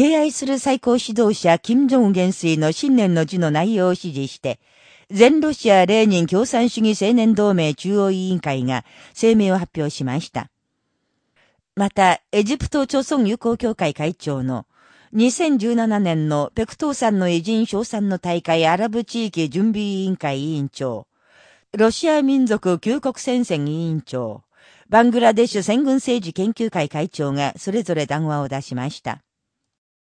敬愛する最高指導者、金正恩元帥の新年の字の内容を指示して、全ロシアレーニン共産主義青年同盟中央委員会が声明を発表しました。また、エジプト朝鮮友好協会会長の2017年のペクトーさんの偉人賞賛の大会アラブ地域準備委員会委員長、ロシア民族救国戦線委員長、バングラデシュ戦軍政治研究会会長がそれぞれ談話を出しました。